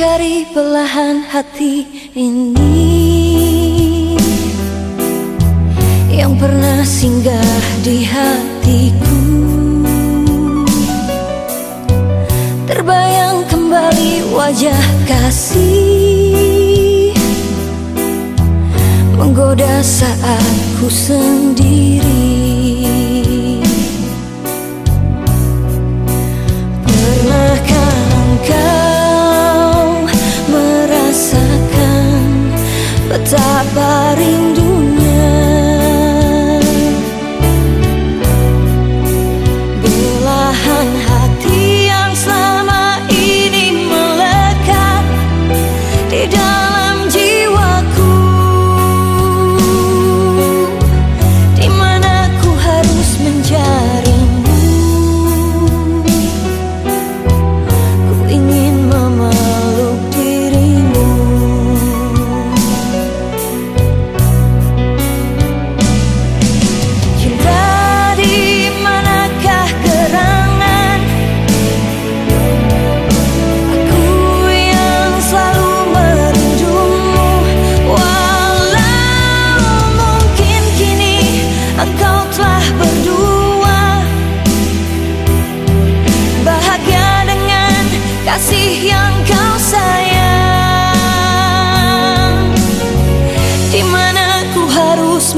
cari belahan hati ini. Yang pernah singgah di hatiku. Terbayang kembali wajah kasih. Menggoda saat ku sendiri di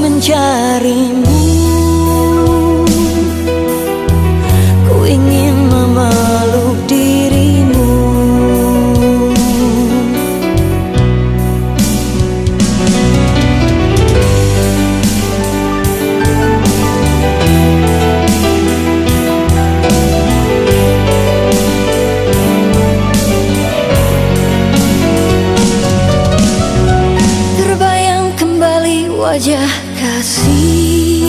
mencarimu wajah kasih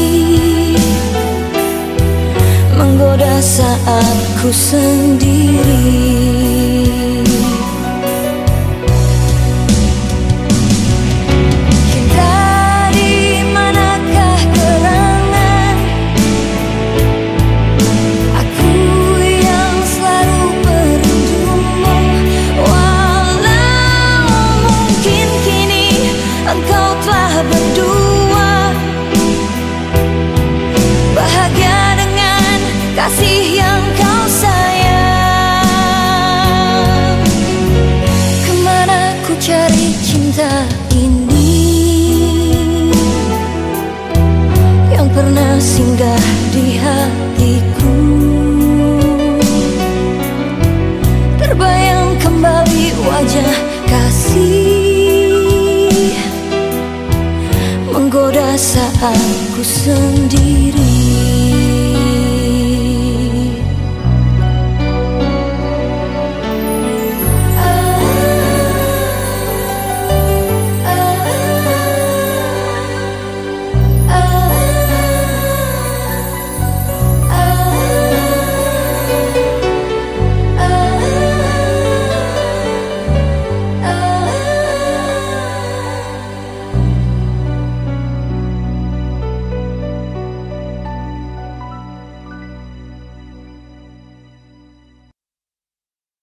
Menggoda saat ku sendiri kasih Menggoda saat ku sendiri